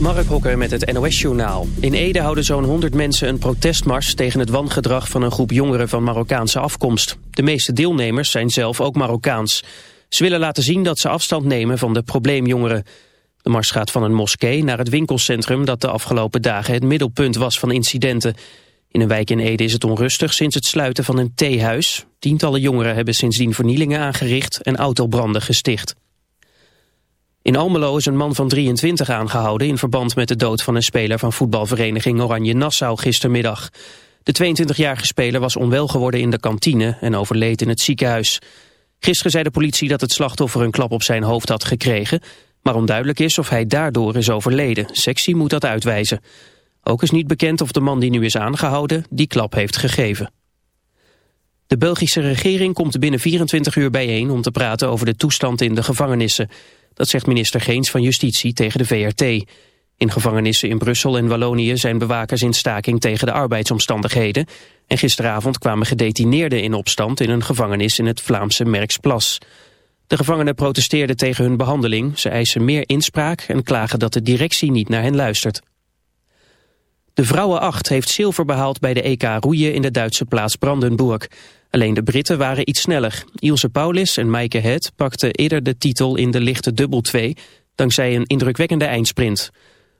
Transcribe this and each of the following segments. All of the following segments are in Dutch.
Mark Hokker met het NOS-journaal. In Ede houden zo'n 100 mensen een protestmars tegen het wangedrag van een groep jongeren van Marokkaanse afkomst. De meeste deelnemers zijn zelf ook Marokkaans. Ze willen laten zien dat ze afstand nemen van de probleemjongeren. De mars gaat van een moskee naar het winkelcentrum dat de afgelopen dagen het middelpunt was van incidenten. In een wijk in Ede is het onrustig sinds het sluiten van een theehuis. Tientallen jongeren hebben sindsdien vernielingen aangericht en autobranden gesticht. In Almelo is een man van 23 aangehouden in verband met de dood van een speler van voetbalvereniging Oranje Nassau gistermiddag. De 22-jarige speler was onwel geworden in de kantine en overleed in het ziekenhuis. Gisteren zei de politie dat het slachtoffer een klap op zijn hoofd had gekregen, maar onduidelijk is of hij daardoor is overleden. Sectie moet dat uitwijzen. Ook is niet bekend of de man die nu is aangehouden die klap heeft gegeven. De Belgische regering komt binnen 24 uur bijeen om te praten over de toestand in de gevangenissen. Dat zegt minister Geens van Justitie tegen de VRT. In gevangenissen in Brussel en Wallonië zijn bewakers in staking tegen de arbeidsomstandigheden. En gisteravond kwamen gedetineerden in opstand in een gevangenis in het Vlaamse Merksplas. De gevangenen protesteerden tegen hun behandeling. Ze eisen meer inspraak en klagen dat de directie niet naar hen luistert. De vrouwen 8 heeft zilver behaald bij de EK roeien in de Duitse plaats Brandenburg. Alleen de Britten waren iets sneller. Ilse Paulis en Maaike Het pakten eerder de titel in de lichte dubbel 2... dankzij een indrukwekkende eindsprint.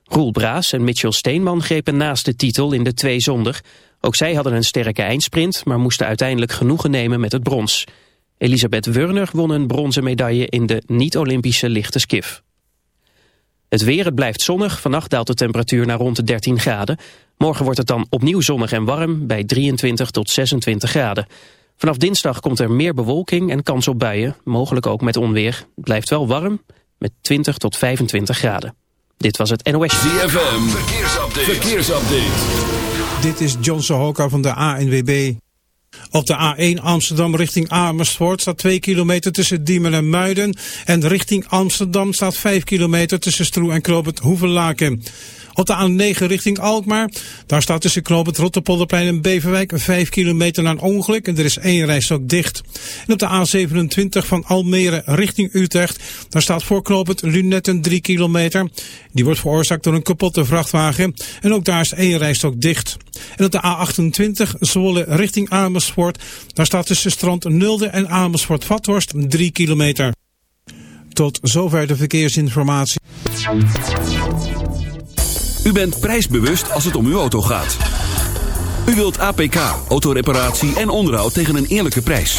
Roel Braas en Mitchell Steenman grepen naast de titel in de twee zonder. Ook zij hadden een sterke eindsprint, maar moesten uiteindelijk genoegen nemen met het brons. Elisabeth Wurner won een bronzen medaille in de niet-Olympische lichte skif. Het weer, het blijft zonnig. Vannacht daalt de temperatuur naar rond de 13 graden. Morgen wordt het dan opnieuw zonnig en warm bij 23 tot 26 graden. Vanaf dinsdag komt er meer bewolking en kans op buien, mogelijk ook met onweer. Het blijft wel warm, met 20 tot 25 graden. Dit was het NOS. ZFM, verkeersupdate. verkeersupdate. Dit is John Sohoka van de ANWB. Op de A1 Amsterdam richting Amersfoort staat 2 kilometer tussen Diemen en Muiden. En richting Amsterdam staat 5 kilometer tussen Stroe en Knoop het Hoevenlaken. Op de A9 richting Alkmaar. Daar staat tussen knooppunt Rotterpolderplein en Beverwijk 5 kilometer na een ongeluk. En er is één rijstok dicht. En op de A27 van Almere richting Utrecht. Daar staat voor knooppunt Lunetten 3 kilometer. Die wordt veroorzaakt door een kapotte vrachtwagen. En ook daar is één rijstok dicht. En op de A28 Zwolle richting Amersfoort. Daar staat tussen strand Nulde en Amersfoort-Vathorst 3 kilometer. Tot zover de verkeersinformatie. U bent prijsbewust als het om uw auto gaat. U wilt APK, autoreparatie en onderhoud tegen een eerlijke prijs.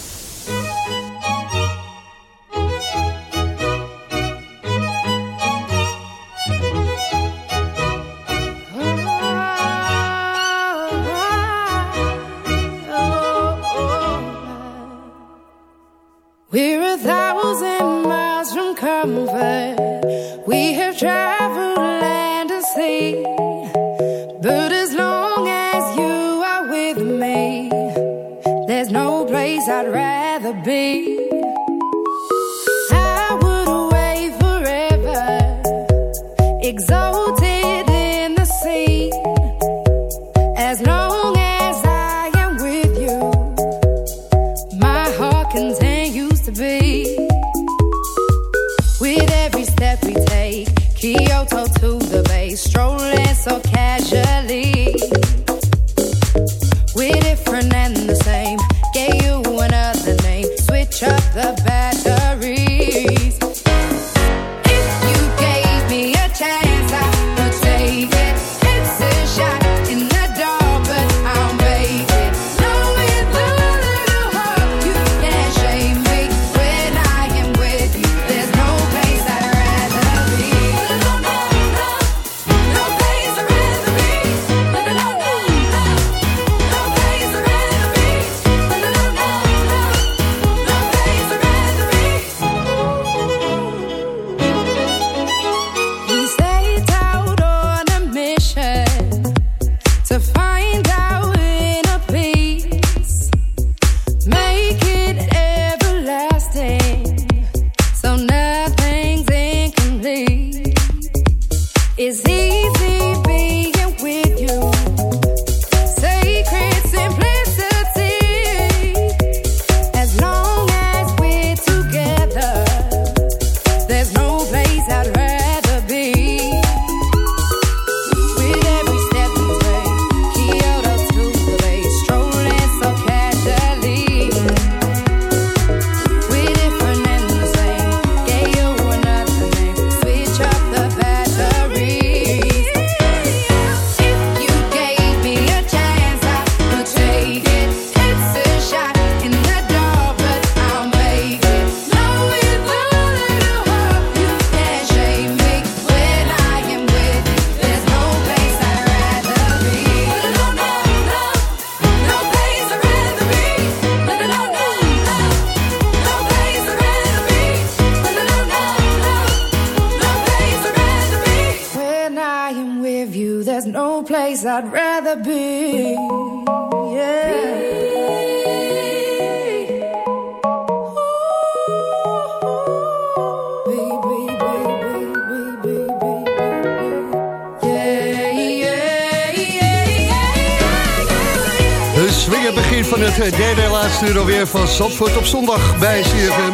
Alweer van Zandvoort op zondag bij CFM.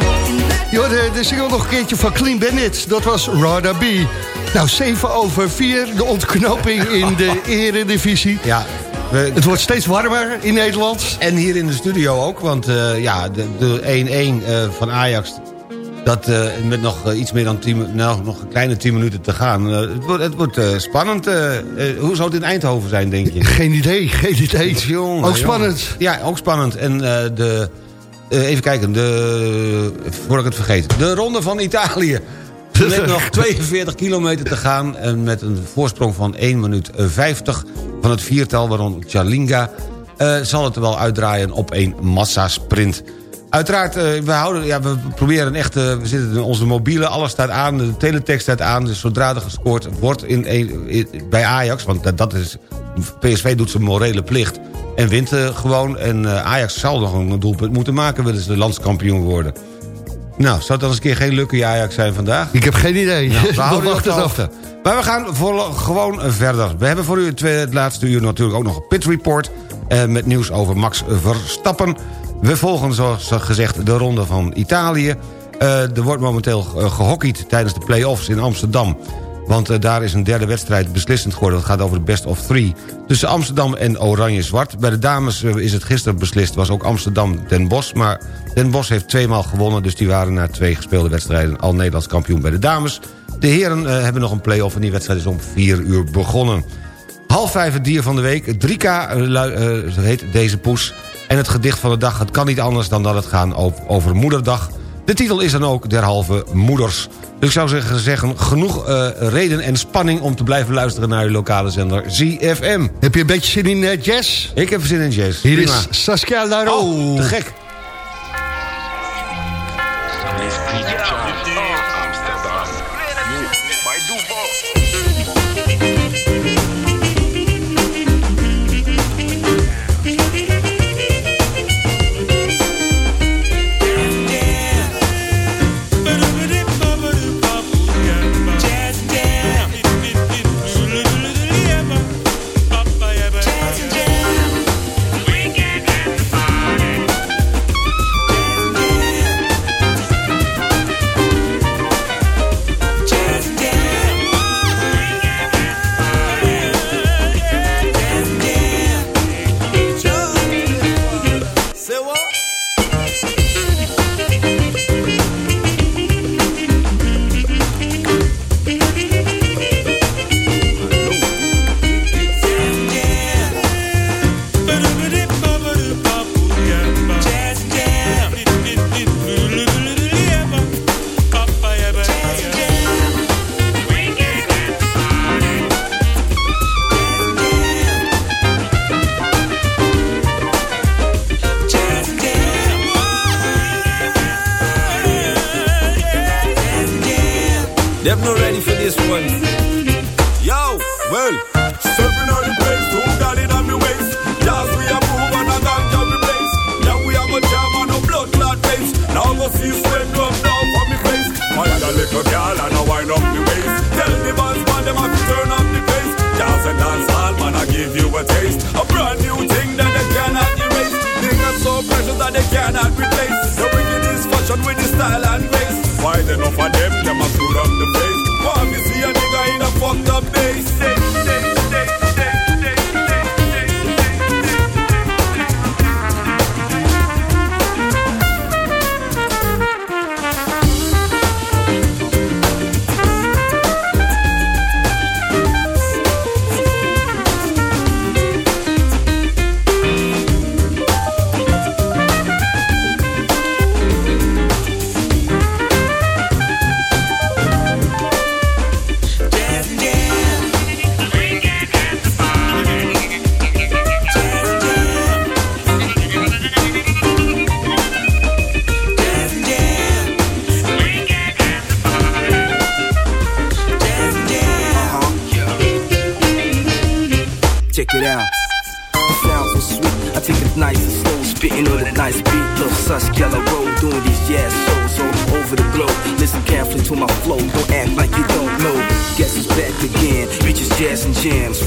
Je hoorde de single nog een keertje van Clean Bandit. Dat was Rada B. Nou, 7 over 4, de ontknoping in de eredivisie. Ja, we- Het wordt steeds warmer in Nederland. en hier in de studio ook, want eh, ja, de- de 1-1 eh, van Ajax... Dat eh, met nog eh, iets meer dan 10, mi- nou, nog een kleine 10 minuten te gaan. eh, het wordt, het wordt spannend. hoe zou het in Eindhoven zijn, denk je? Geen idee, geen idee. Jongen, Ook jongen. spannend. Ja, ook spannend. En de... even kijken, de... Voordat ik het vergeet. De Ronde van Italië. Met nog 42 kilometer te gaan. En met een voorsprong van 1 minuut 50 van het viertal. Waarom Chalinga zal het wel uitdraaien op een massasprint. Uiteraard, eh, we, houden, ja, we proberen echt... eh, we zitten in onze mobiele, alles staat aan. De teletext staat aan. Dus zodra er gescoord wordt in, bij Ajax... want dat, dat is... PSV doet zijn morele plicht. En wint eh, gewoon. En Ajax zal nog een doelpunt moeten maken... willen ze landskampioen worden. Nou, zou het dan eens een keer geen lucky Ajax zijn vandaag? Ik heb geen idee. Nou, we houden de het af. hoogte. Maar we gaan voor, gewoon verder. We hebben voor u het, het laatste uur natuurlijk ook nog een pit report... Eh, met nieuws over Max Verstappen. We volgen zoals gezegd de ronde van Italië. Eh, er wordt momenteel eh, gehockeyd tijdens de play-offs in Amsterdam. Want eh, daar is een derde wedstrijd beslissend geworden. Dat gaat over de best of three. Tussen Amsterdam en Oranje-Zwart. Bij de dames is het gisteren beslist. was ook Amsterdam-Den Bosch. Maar Den Bosch heeft tweemaal gewonnen. Dus die waren na twee gespeelde wedstrijden al Nederlands kampioen bij de dames. De heren hebben nog een play-off. En die wedstrijd is om vier uur begonnen. Half vijf het dier van de week. 3K eh, lui- eh, heet deze poes. En het gedicht van de dag. Het kan niet anders dan dat het gaat over, moederdag. De titel is dan ook derhalve moeders. Dus ik zou zeggen, zeggen genoeg eh, reden en spanning... om te blijven luisteren naar uw lokale zender ZFM. Heb je een beetje zin in eh, jazz? Ik heb zin in jazz. Hier Prima. is Saskia Laro. Oh, te gek.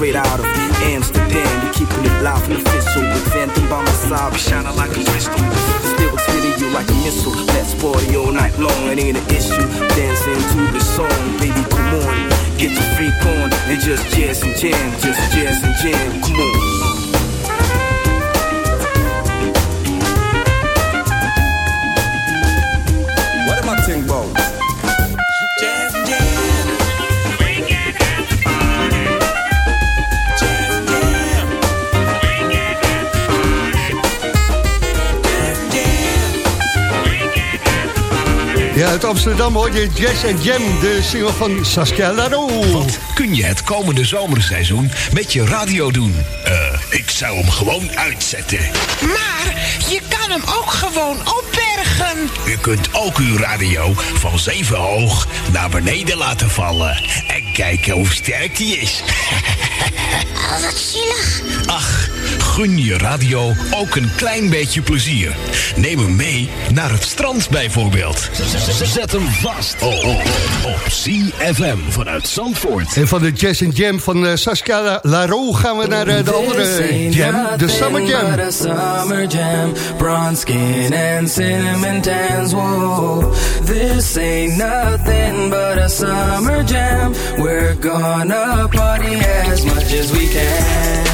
straight out of Amsterdam. We keeping it live and official with Phantom by my side. We shining like a crystal. Still expedient you like a missile. Let's party all night long. It ain't an issue. Dancing to the song, baby. Come on, get your freak on and just jazz and jam, just jazz and jam. Come on. uit Amsterdam hoor je Jazz and Jam, de single van Saskia Larou. Wat kun je het komende zomerseizoen met je radio doen? Eh, ik zou hem gewoon uitzetten. Maar je kan hem ook gewoon opbergen. U kunt ook uw radio van zeven hoog naar beneden laten vallen. En kijken hoe sterk die is. Oh, wat zielig. Ach, gun je radio ook een klein beetje plezier. Neem hem mee naar het strand bijvoorbeeld. Zet hem vast oh, oh, op CFM vanuit Zandvoort. En van de Jazz and Jam van eh, Saskia Laro gaan we naar eh, de andere jam, de Summer Jam. summer jam, bronze skin and cinnamon tans. Whoa, this ain't nothing but a summer jam. We're gonna party as much as we can.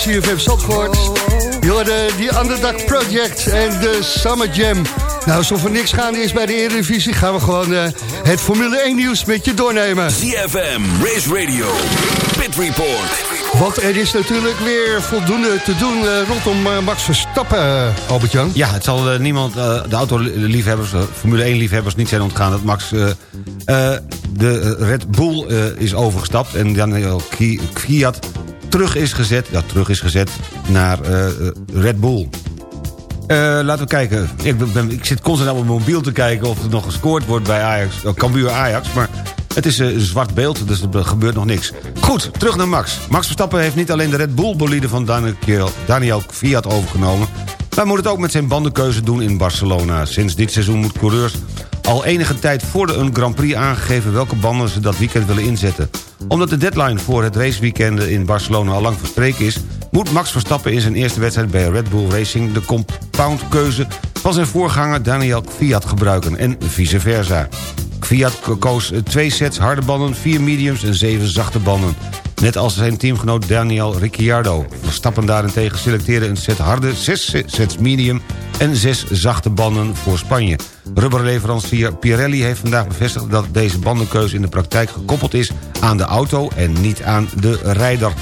CFM Zandvoort. Je hadden die Underdog Project en de Summer Jam. Nou, alsof er niks gaande is bij de Eredivisie... gaan we gewoon eh, het Formule 1 nieuws met je doornemen. CFM Race Radio, Pit Report. Wat er is natuurlijk weer voldoende te doen eh, rondom eh, Max Verstappen, Albert-Jan. Ja, het zal niemand, de autoliefhebbers, Formule 1-liefhebbers niet zijn ontgaan... dat Max de Red Bull is overgestapt en dan Fiat terug is gezet... Ja, terug is gezet naar eh, eh, Red Bull. Eh, laten we kijken. Ik, ben- ik zit constant op mijn mobiel te kijken of er nog gescoord wordt bij Ajax. Cambuur Ajax, maar het is een zwart beeld, dus er gebeurt nog niks. Goed, terug naar Max. Max Verstappen heeft niet alleen de Red Bull bolide van Daniel, Daniel Fiat overgenomen... maar moet het ook met zijn bandenkeuze doen in Barcelona. Sinds dit seizoen moet coureurs al enige tijd voor de een Grand Prix aangegeven... welke banden ze dat weekend willen inzetten. Omdat de deadline voor het raceweekend in Barcelona al lang verstreken is... moet Max Verstappen in zijn eerste wedstrijd bij Red Bull Racing... de compoundkeuze van zijn voorganger Daniel Kvyat gebruiken en vice versa. Kvyat koos twee sets harde banden, vier mediums en zeven zachte banden. Net als zijn teamgenoot Daniel Ricciardo. Verstappen daarentegen selecteerde een set harde, zes sets medium... en zes zachte banden voor Spanje. Rubberleverancier Pirelli heeft vandaag bevestigd... dat deze bandenkeuze in de praktijk gekoppeld is aan de auto... en niet aan de rijder.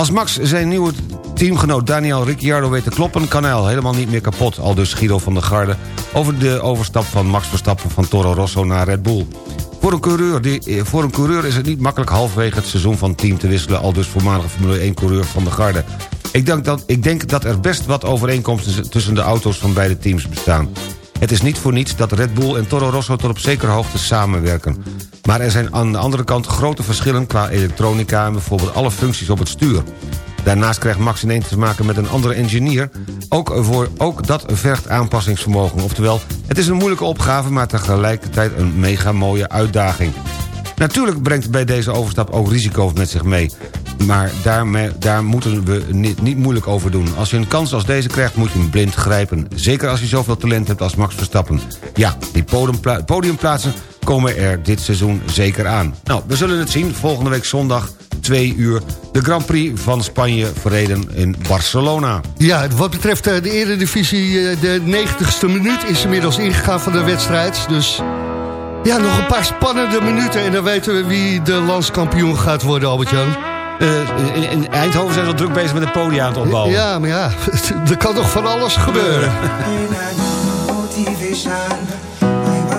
Als Max zijn nieuwe teamgenoot Daniel Ricciardo weet te kloppen... kan hij al helemaal niet meer kapot, al dus Guido van der Garde... over de overstap van Max Verstappen van Toro Rosso naar Red Bull. Voor een, coureur die, eh, voor een coureur is het niet makkelijk halverwege het seizoen van team te wisselen... al dus voormalige Formule 1-coureur van der Garde. Ik denk, dat, ik denk dat er best wat overeenkomsten tussen de auto's van beide teams bestaan. Het is niet voor niets dat Red Bull en Toro Rosso tot op zekere hoogte samenwerken. Maar er zijn aan de andere kant grote verschillen qua elektronica... en bijvoorbeeld alle functies op het stuur. Daarnaast krijgt Max ineens te maken met een andere engineer. Ook, voor, ook dat vergt aanpassingsvermogen. Oftewel, het is een moeilijke opgave... maar tegelijkertijd een mega mooie uitdaging. Natuurlijk brengt bij deze overstap ook risico's met zich mee. Maar daarmee, daar moeten we niet, niet moeilijk over doen. Als je een kans als deze krijgt, moet je hem blind grijpen. Zeker als je zoveel talent hebt als Max Verstappen. Ja, die podiumpla podiumplaatsen komen er dit seizoen zeker aan. Nou, we zullen het zien. Volgende week zondag, 2 uur... de Grand Prix van Spanje verreden in Barcelona. Ja, wat betreft eh, de eredivisie, eh, de 90ste minuut is inmiddels ingegaan van de wedstrijd. Dus ja, nog een paar spannende minuten en dan weten we wie de landskampioen gaat worden, Albert-Jan. Eh, in, in Eindhoven zijn ze al druk bezig met het podium aan het opbouwen. Ja, maar ja, er kan toch van alles gebeuren.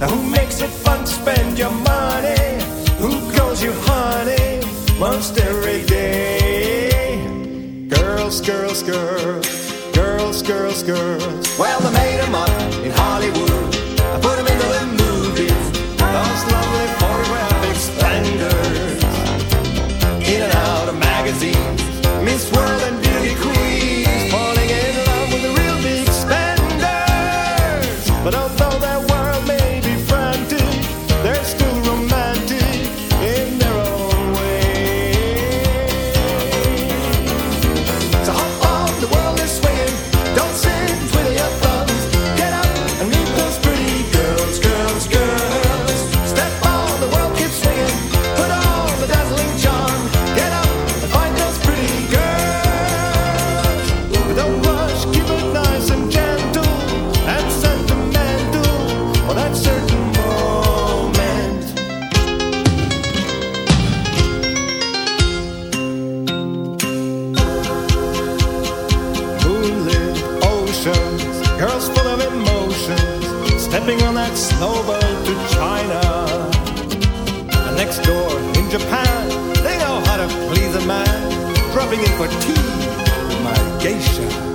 Now who makes it fun to spend your money? Who calls you honey most every day? Girls, girls, girls, girls, girls, girls. Well, they made 'em up in Hollywood. for tea, my geisha.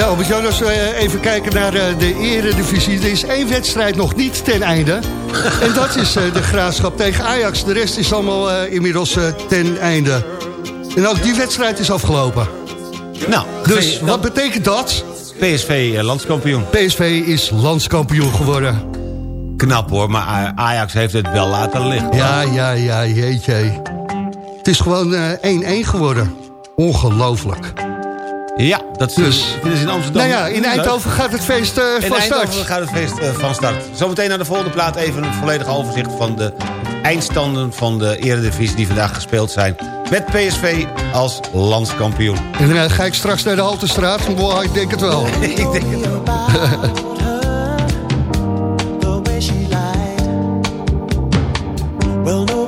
Ja, Albert Jan, als we even kijken naar eh, de eredivisie. Er is één wedstrijd nog niet ten einde. en dat is eh, de graafschap tegen Ajax. De rest is allemaal eh, inmiddels ten einde. En ook die wedstrijd is afgelopen. Nou, Dus wat betekent dat? PSV landskampioen. PSV is landskampioen geworden. Knap hoor, maar Ajax heeft het wel laten liggen. Ja, ja, ja, jeetje. Het is gewoon eh, 1-1 geworden. Ongelooflijk. Ja, dat Dus, in Amsterdam. nou ja, in. Eindhoven gaat het feest eh, In van Eindhoven start. gaat het feest eh, van start. Zometeen naar de volgende plaat even een volledig overzicht van de eindstanden van de eredivisie die vandaag gespeeld zijn. Met PSV als landskampioen. En dan ga ik straks naar de Haltestraat. Boah, ik denk het wel. ik denk het lied. Well, no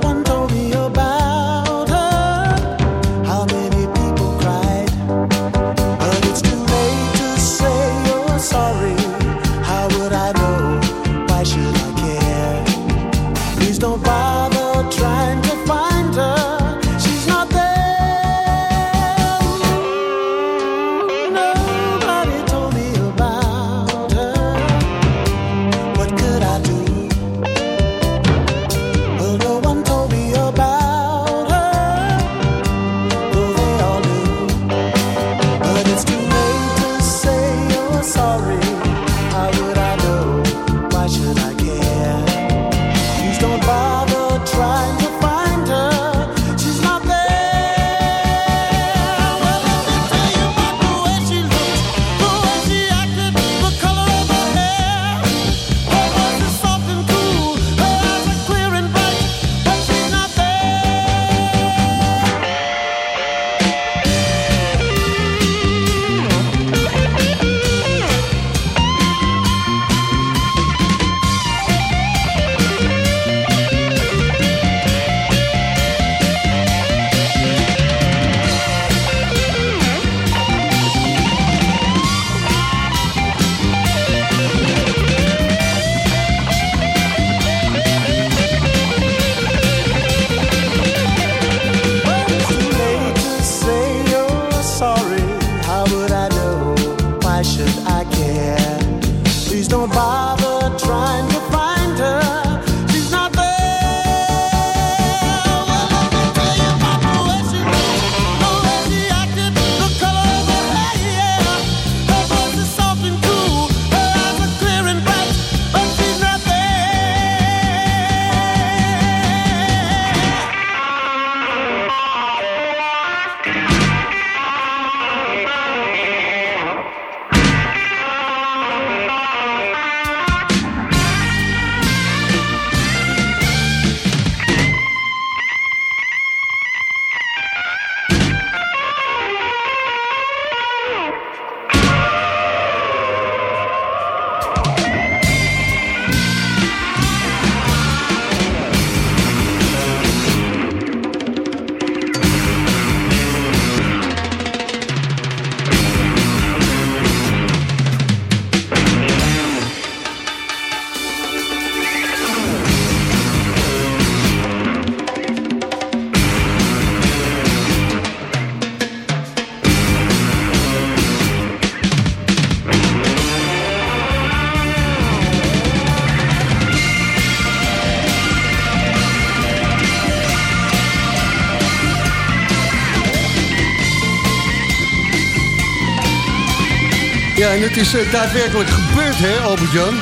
het is eh, daadwerkelijk gebeurd, hè, Albert-Jan?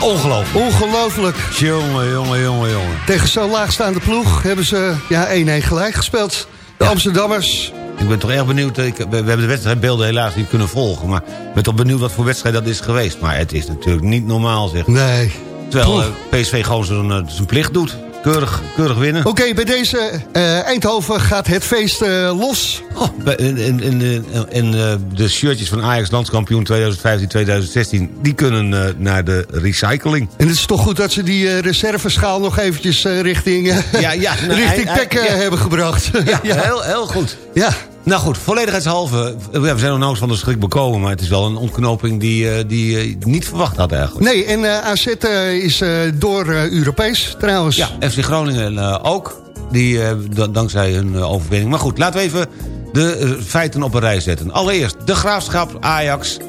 Ongelooflijk. Ongelooflijk. Jongen, jongen, jongen, jongen. Tegen zo'n laagstaande ploeg hebben ze ja, 1-1 gelijk gespeeld. De Amsterdammers. Ik ben toch erg benieuwd. Ik, we, we hebben de wedstrijdbeelden helaas niet kunnen volgen. Maar ik ben toch benieuwd wat voor wedstrijd dat is geweest. Maar het is natuurlijk niet normaal, zeg. Nee. Terwijl eh, PSV gewoon zijn, eh, zijn plicht doet. Keurig, keurig winnen. Oké, bij deze eh, Eindhoven gaat het feest eh, los. Oh, en en, en, en, en, eh, de shirtjes van Ajax landskampioen 2015-2016... die kunnen naar de recycling. En het is toch goed dat ze die reserveschaal nog eventjes richting, Ja, ja, nou, richting hij- Pek hij- ja. hebben gebracht. Ja, Heel, heel goed. Ja. Nou goed, volledigheidshalve. ja, We zijn nog nauwelijks van de schrik bekomen... maar het is wel een ontknoping die, eh, die eh, niet verwacht had eigenlijk. Nee, en eh, AZ eh, is eh, door eh, Europees trouwens. Ja, FC Groningen eh, ook. Die, eh, da- dankzij hun eh, overwinning. Maar goed, laten we even de eh, feiten op een rij zetten. Allereerst, de Graafschap Ajax 1-1.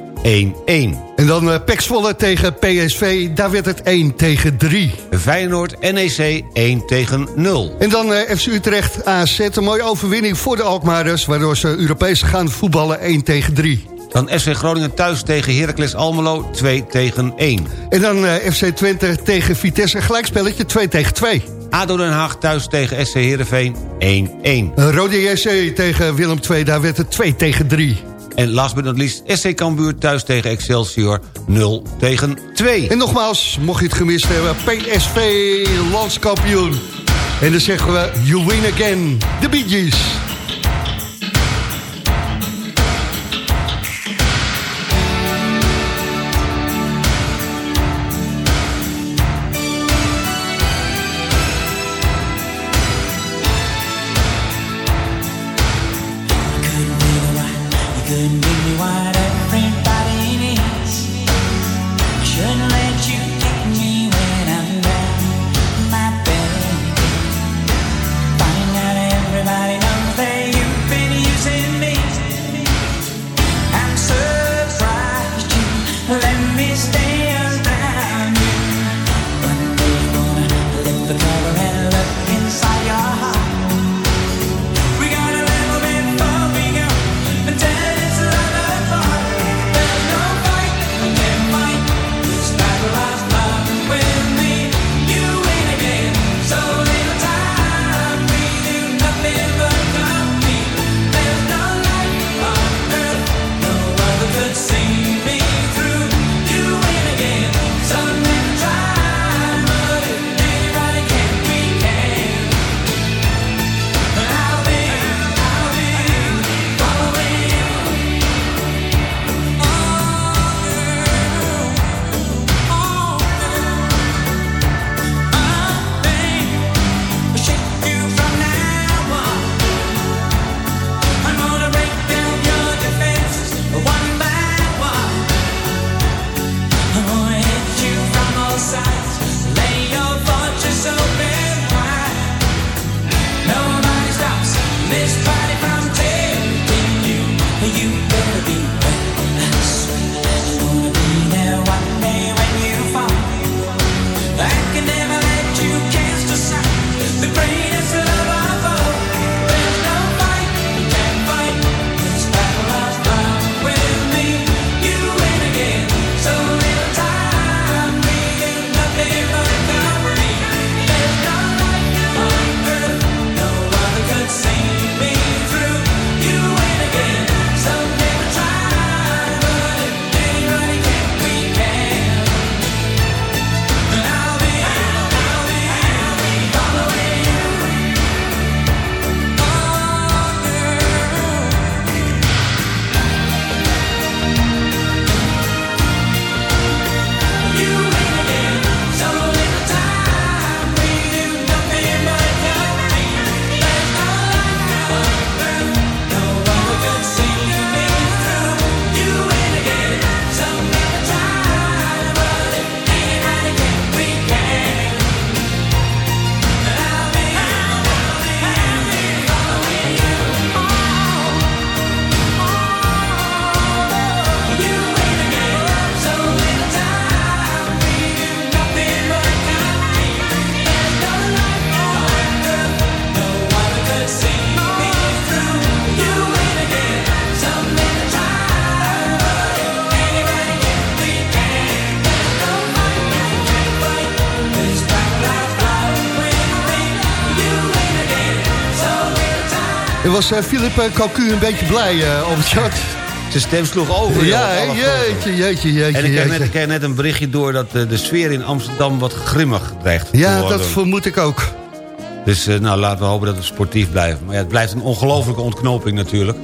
En dan Pek Zwolle tegen PSV, daar werd het 1 tegen 3. Feyenoord NEC 1 tegen 0. En dan eh, FC Utrecht AZ, een mooie overwinning voor de Alkmaarders... waardoor ze Europees gaan voetballen 1 tegen 3. Dan FC Groningen thuis tegen Heracles Almelo 2 tegen 1. En dan eh, FC Twente tegen Vitesse, gelijkspelletje 2 tegen 2. ADO Den Haag thuis tegen SC Heerenveen 1-1. Uh, Rode JC tegen Willem II, daar werd het 2 tegen 3. En last but not least, SC Cambuur thuis tegen Excelsior 0 tegen 2. En nogmaals, mocht je het gemist hebben, PSV landskampioen. En dan zeggen we, you win again, de Bee. Was eh, Philip uh, Cocu een beetje blij uh, op het chat? Zijn stem sloeg over. Ja, joh, jeetje, jeetje, jeetje. En ik kreeg, net, ik kreeg net een berichtje door dat eh, de sfeer in Amsterdam wat grimmig dreigt te Ja, dat vermoed ik ook. Dus eh, nou, laten we hopen dat we sportief blijven. Maar ja, het blijft een ongelofelijke ontknoping natuurlijk.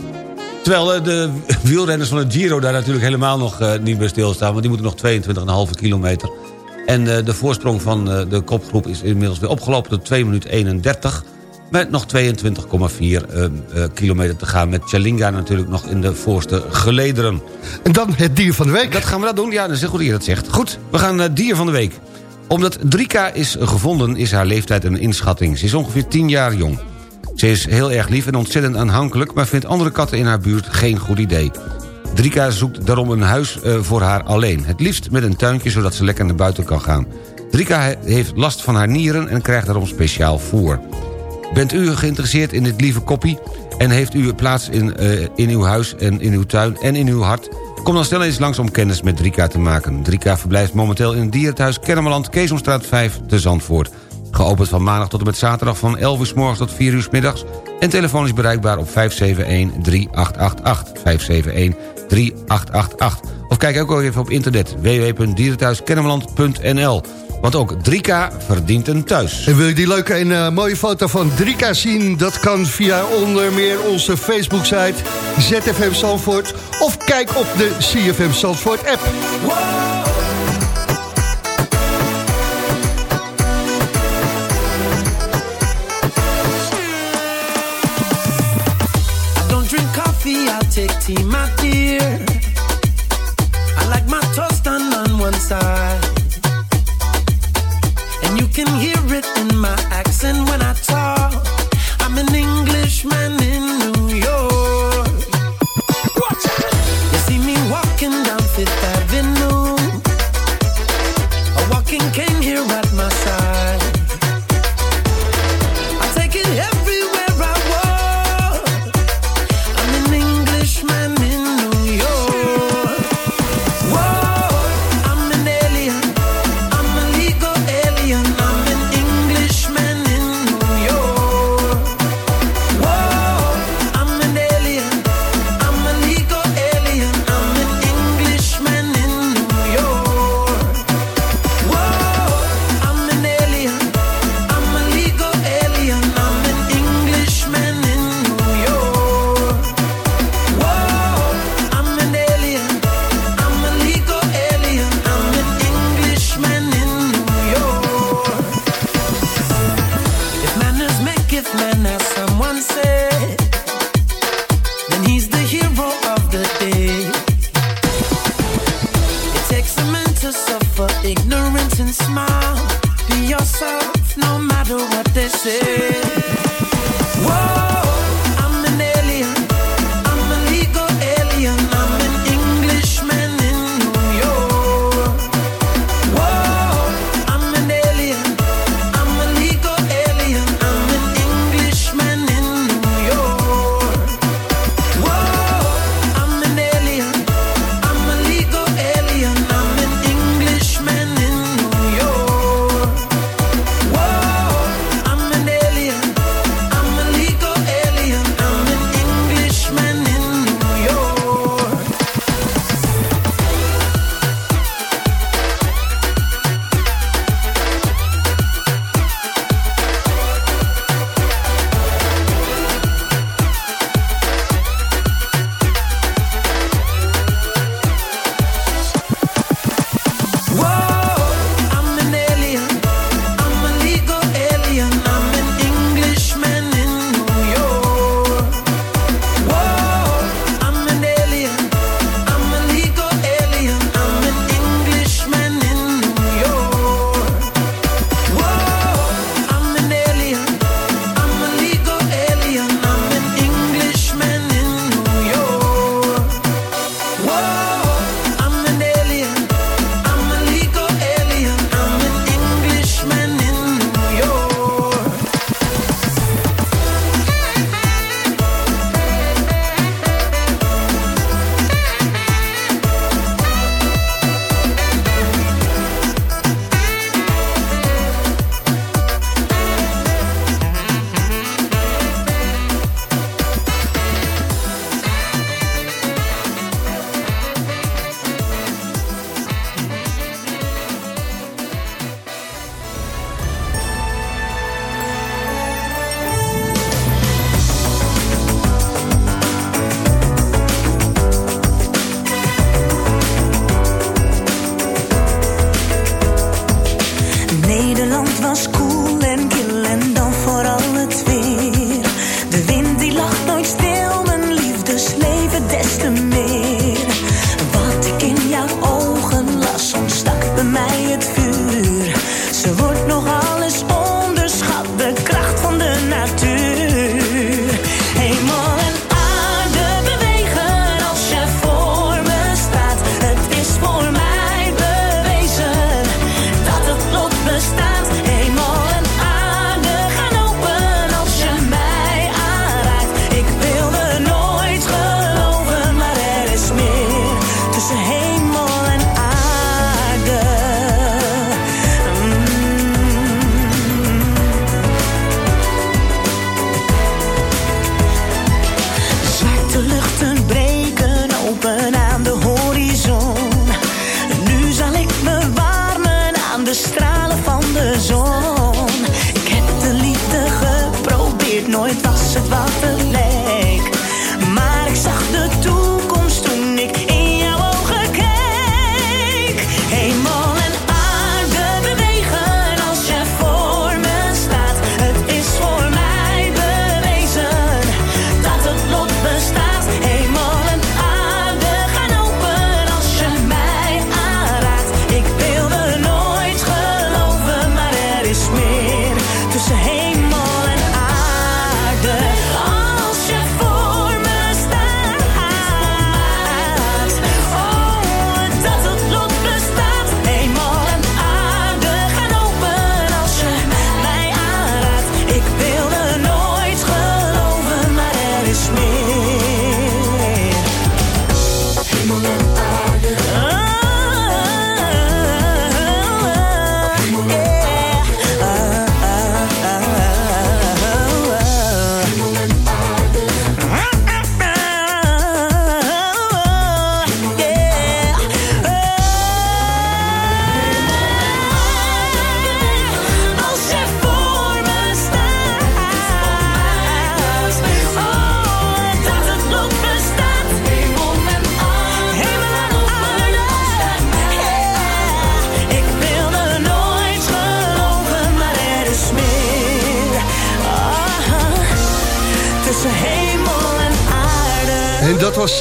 Terwijl eh, de wielrenners van het Giro daar natuurlijk helemaal nog eh, niet bij stilstaan. Want die moeten nog 22,5 kilometer. En eh, de voorsprong van eh, de kopgroep is inmiddels weer opgelopen tot 2 minuten 31. Met nog 22,4 eh, eh, kilometer te gaan. Met Chalinga natuurlijk nog in de voorste gelederen. En dan het dier van de week. Dat gaan we dat doen? Ja, dat is goed dat je dat zegt. Goed, we gaan naar dier van de week. Omdat Drika is gevonden, is haar leeftijd een inschatting. Ze is ongeveer 10 jaar jong. Ze is heel erg lief en ontzettend aanhankelijk... maar vindt andere katten in haar buurt geen goed idee. Drika zoekt daarom een huis eh, voor haar alleen. Het liefst met een tuintje, zodat ze lekker naar buiten kan gaan. Drika he- heeft last van haar nieren en krijgt daarom speciaal voer. Bent u geïnteresseerd in dit lieve koppie... en heeft u plaats in, eh, in uw huis en in uw tuin en in uw hart... kom dan snel eens langs om kennis met Drika te maken. Drika verblijft momenteel in het dierenthuis Kennemerland... Keesomstraat 5 te Zandvoort. Geopend van maandag tot en met zaterdag van 11 uur s morgens tot 4 uur s middags... en telefonisch bereikbaar op 571-3888. 571-3888. Of kijk ook even op internet www.dierenthuiskennemerland.nl. Want ook 3K verdient een thuis. En wil je die leuke en eh, mooie foto van 3K zien? Dat kan via onder meer onze Facebook-site ZFM Zandvoort... of kijk op de CFM Zandvoort app. I don't drink coffee, I'll take tea, my dear. I like my toast done on one side.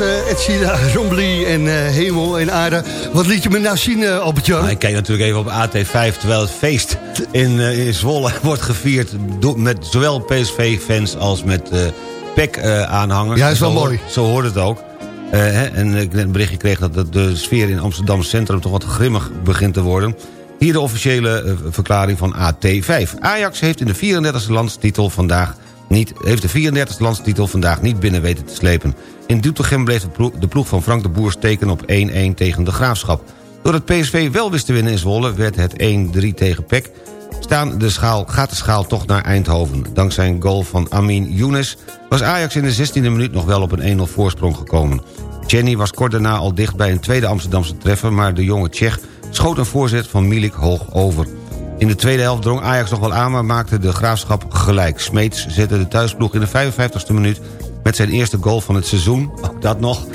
Eh Ed Sheeran, Rombly en eh, Hemel en Aarde. Wat liet je me nou zien, eh Albert-Jan? Nou, ik kijk natuurlijk even op AT5, terwijl het feest in, in Zwolle wordt gevierd... met zowel PSV-fans als met PEC-aanhangers. Ja, is wel mooi. Zo hoort het ook. Hè, en ik net een berichtje kreeg dat de, de sfeer in Amsterdam Centrum... toch wat grimmig begint te worden. Hier de officiële verklaring van AT5. Ajax heeft in de 34e landstitel vandaag niet, heeft de 34e landstitel vandaag niet binnen weten te slepen. In Doetinchem bleef de ploeg, van Frank de Boer steken op 1-1 tegen de Graafschap. Doordat PSV wel wist te winnen in Zwolle werd het 1-3 tegen PEC... Staan de schaal, gaat de schaal toch naar Eindhoven. Dankzij een goal van Amin Younes was Ajax in de 16e minuut nog wel op een 1-0 voorsprong gekomen. Jenny was kort daarna al dicht bij een tweede Amsterdamse treffer... maar de jonge Tsjech schoot een voorzet van Milik hoog over. In de tweede helft drong Ajax nog wel aan, maar maakte de graafschap gelijk. Smeets zette de thuisploeg in de 55e minuut met zijn eerste goal van het seizoen, ook dat nog,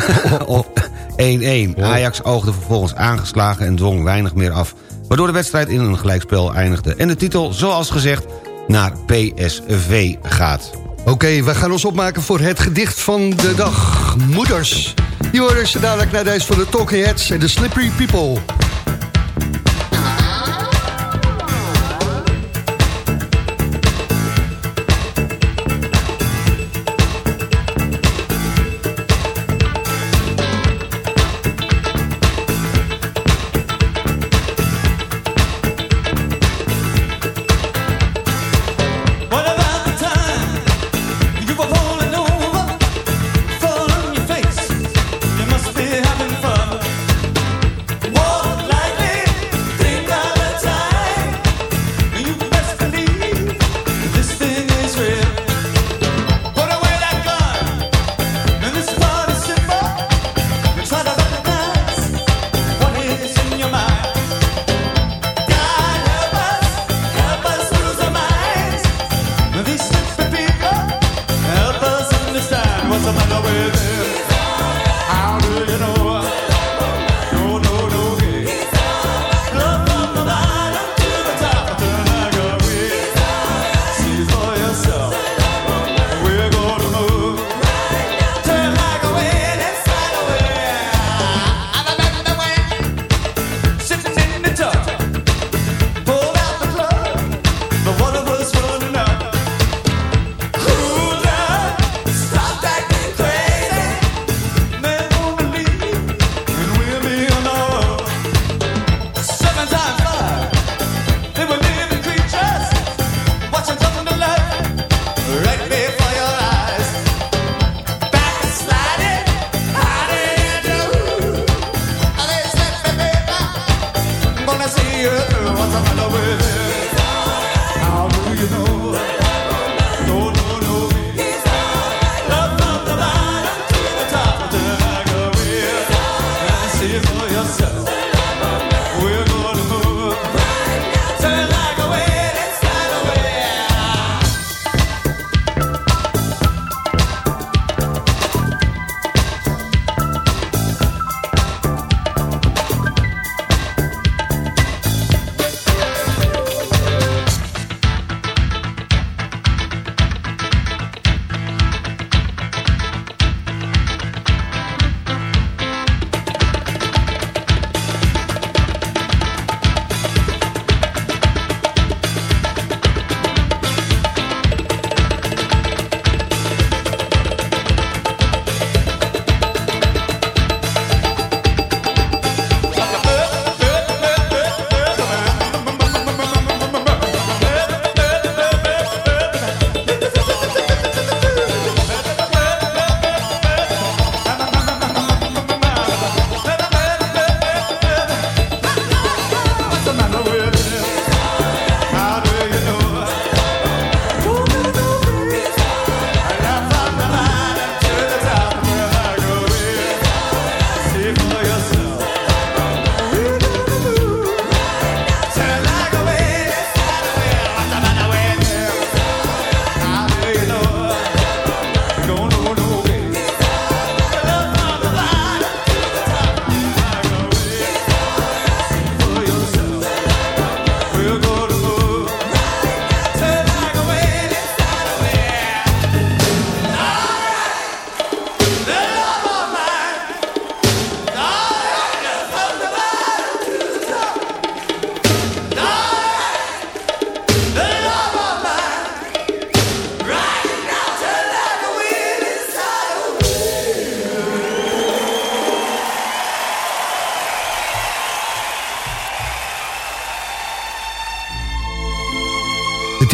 op 1-1. Ajax oogde vervolgens aangeslagen en dwong weinig meer af. Waardoor de wedstrijd in een gelijkspel eindigde. En de titel, zoals gezegd, naar PSV gaat. Oké, we gaan ons opmaken voor het gedicht van de dag. Moeders. Die horen ze dadelijk naar deze van de Talking Heads en de Slippery People.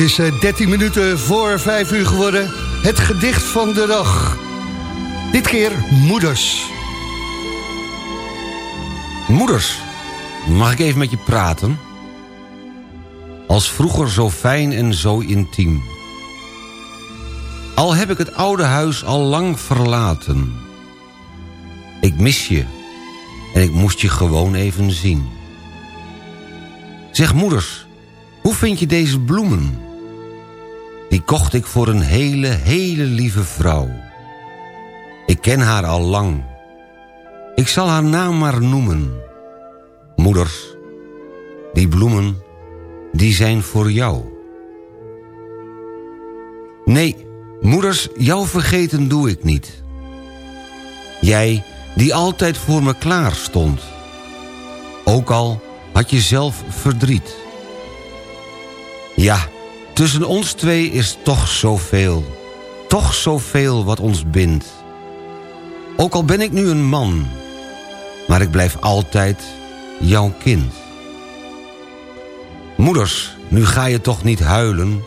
Is eh, 13 minuten voor 5 uur geworden. Het gedicht van de dag. Dit keer moeders. Moeders, mag ik even met je praten? Als vroeger zo fijn en zo intiem. Al heb ik het oude huis al lang verlaten. Ik mis je en ik moest je gewoon even zien. Zeg moeders, hoe vind je deze bloemen? Die kocht ik voor een hele, hele lieve vrouw. Ik ken haar al lang. Ik zal haar naam maar noemen. Moeders, die bloemen, die zijn voor jou. Nee, moeders, jou vergeten doe ik niet. Jij, die altijd voor me klaar stond. Ook al had je zelf verdriet. Ja, tussen ons twee is toch zoveel. Toch zoveel wat ons bindt. Ook al ben ik nu een man, maar ik blijf altijd jouw kind. Moeders, nu ga je toch niet huilen?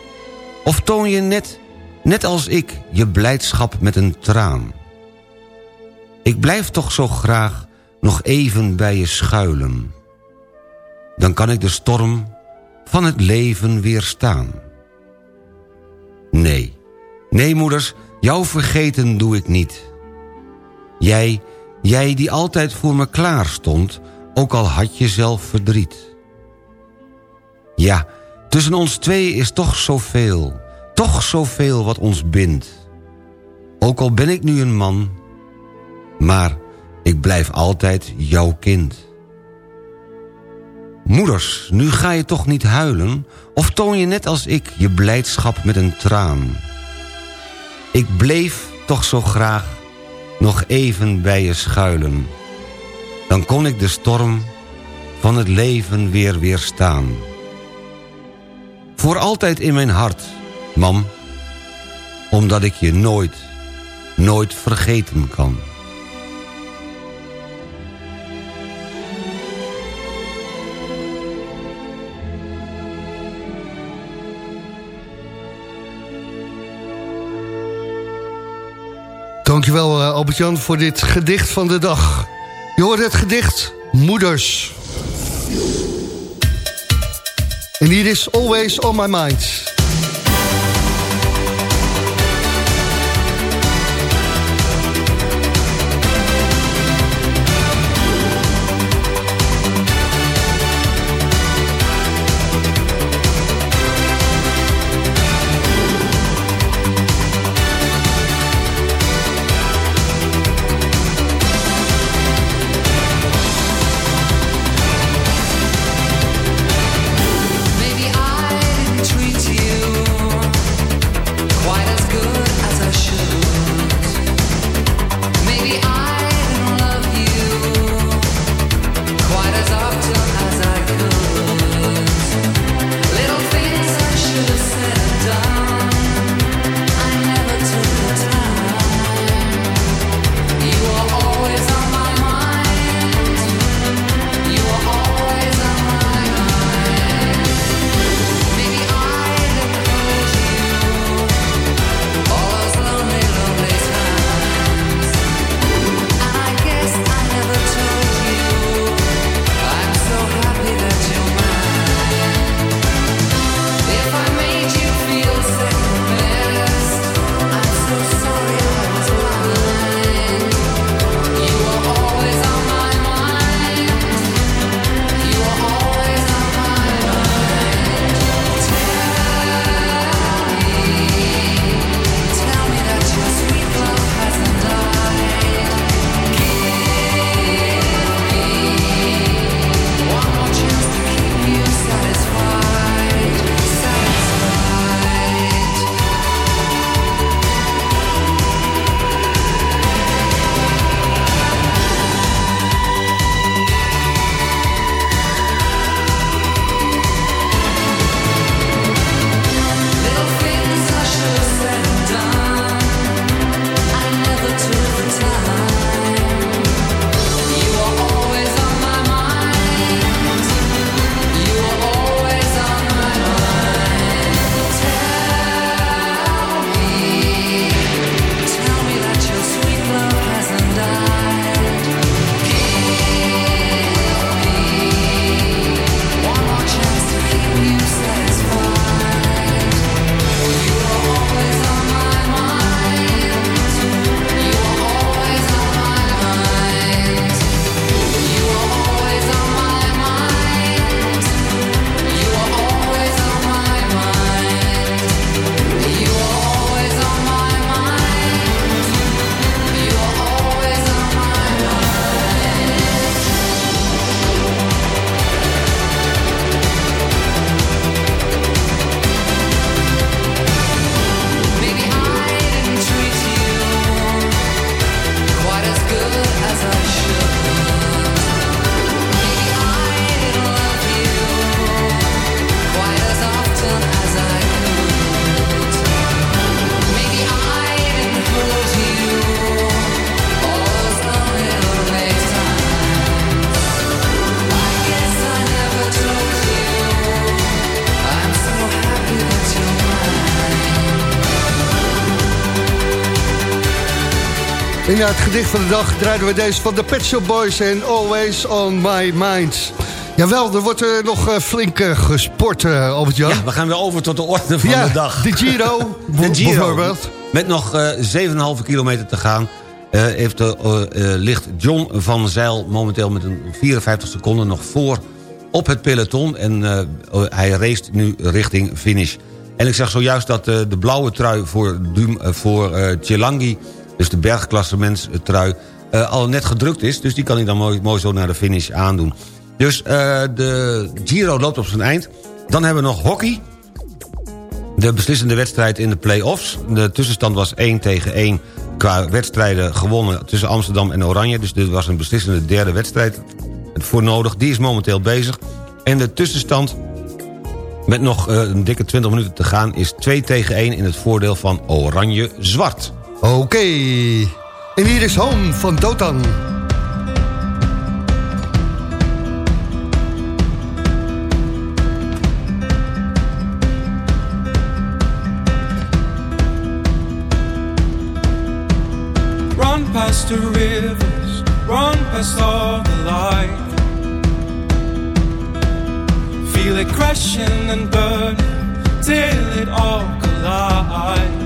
Of toon je net, net als ik, je blijdschap met een traan? Ik blijf toch zo graag nog even bij je schuilen. Dan kan ik de storm van het leven weerstaan. Nee, nee moeders, jou vergeten doe ik niet. Jij, jij die altijd voor me klaar stond, ook al had je zelf verdriet. Ja, tussen ons twee is toch zoveel, toch zoveel wat ons bindt. Ook al ben ik nu een man, maar ik blijf altijd jouw kind. Moeders, nu ga je toch niet huilen... of toon je net als ik je blijdschap met een traan. Ik bleef toch zo graag nog even bij je schuilen. Dan kon ik de storm van het leven weer weerstaan. Voor altijd in mijn hart, mam... omdat ik je nooit, nooit vergeten kan. Dankjewel eh, Albert-Jan voor dit gedicht van de dag. Je hoort het gedicht Moeders. En hier is Always On My Mind. Het gedicht van de dag draaiden we deze van de Pet Shop Boys en Always On My Mind. Jawel, er wordt er nog eh, flink eh, gesport, eh, Albert-Jan. Ja, we gaan weer over tot de orde van Ja, de dag. de Giro, de Giro. bijvoorbeeld. Met nog eh 7,5 kilometer te gaan... eh, heeft eh, eh, ligt John van Zijl momenteel met een 54 seconden nog voor op het peloton. En eh, hij race nu richting finish. En ik zeg zojuist dat eh, de blauwe trui voor, Dum, eh, voor eh Tjelangi... dus de bergklassementstrui, eh al net gedrukt is. Dus die kan hij dan mooi, mooi zo naar de finish aandoen. Dus eh, de Giro loopt op zijn eind. Dan hebben we nog hockey. De beslissende wedstrijd in de play-offs. De tussenstand was 1 tegen 1 qua wedstrijden gewonnen tussen Amsterdam en Oranje. Dus dit was een beslissende derde wedstrijd voor nodig. Die is momenteel bezig. En de tussenstand met nog eh, een dikke 20 minuten te gaan... is 2 tegen 1 in het voordeel van Oranje-Zwart. Oké. En hier is Home van Dotan. Run past the rivers, run past all the light. Feel it crashing and burning till it all collides.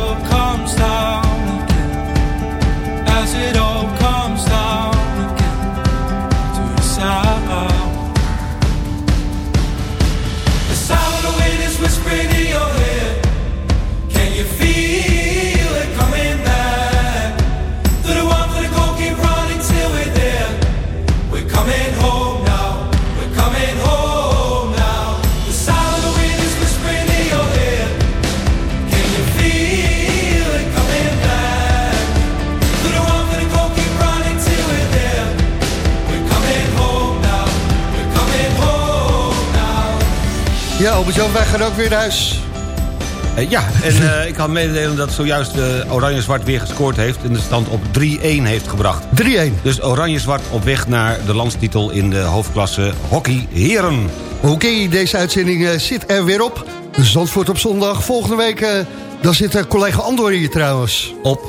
Albert-Jan, wij gaan ook weer naar huis. Eh, ja, en eh, ik kan mededelen dat zojuist eh, Oranje-Zwart weer gescoord heeft... en de stand op 3-1 heeft gebracht. 3-1. Dus Oranje-Zwart op weg naar de landstitel in de hoofdklasse Hockey Heren. Oké, deze uitzending zit er weer op. Zandvoort op zondag. Volgende week, dan zit collega Andor hier trouwens. Op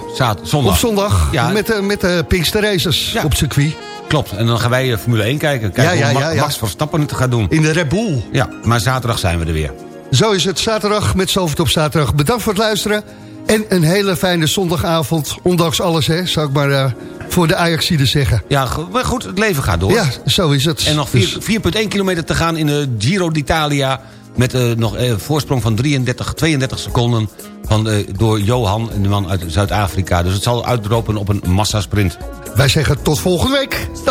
zondag. Op zondag, Ja. met, de met de Pinkster Racers op circuit. Klopt, en dan gaan wij eh, Formule 1 kijken. Kijken Ja, ja, ja, ja. Max Verstappen het gaat doen. In de Red Bull. Ja, maar zaterdag zijn we er weer. Zo is het zaterdag met Zalvert op zaterdag. Bedankt voor het luisteren. En een hele fijne zondagavond. Ondanks alles, hè, zou ik maar eh, voor de Ajaxide zeggen. Ja, maar goed, het leven gaat door. Ja, zo is het. En nog Dus- 4 4,1 kilometer te gaan in de Giro d'Italia... met eh, nog een voorsprong van 33, 32 seconden van, door Johan, de man uit Zuid-Afrika. Dus het zal uitdropen op een massasprint. Wij zeggen tot volgende week.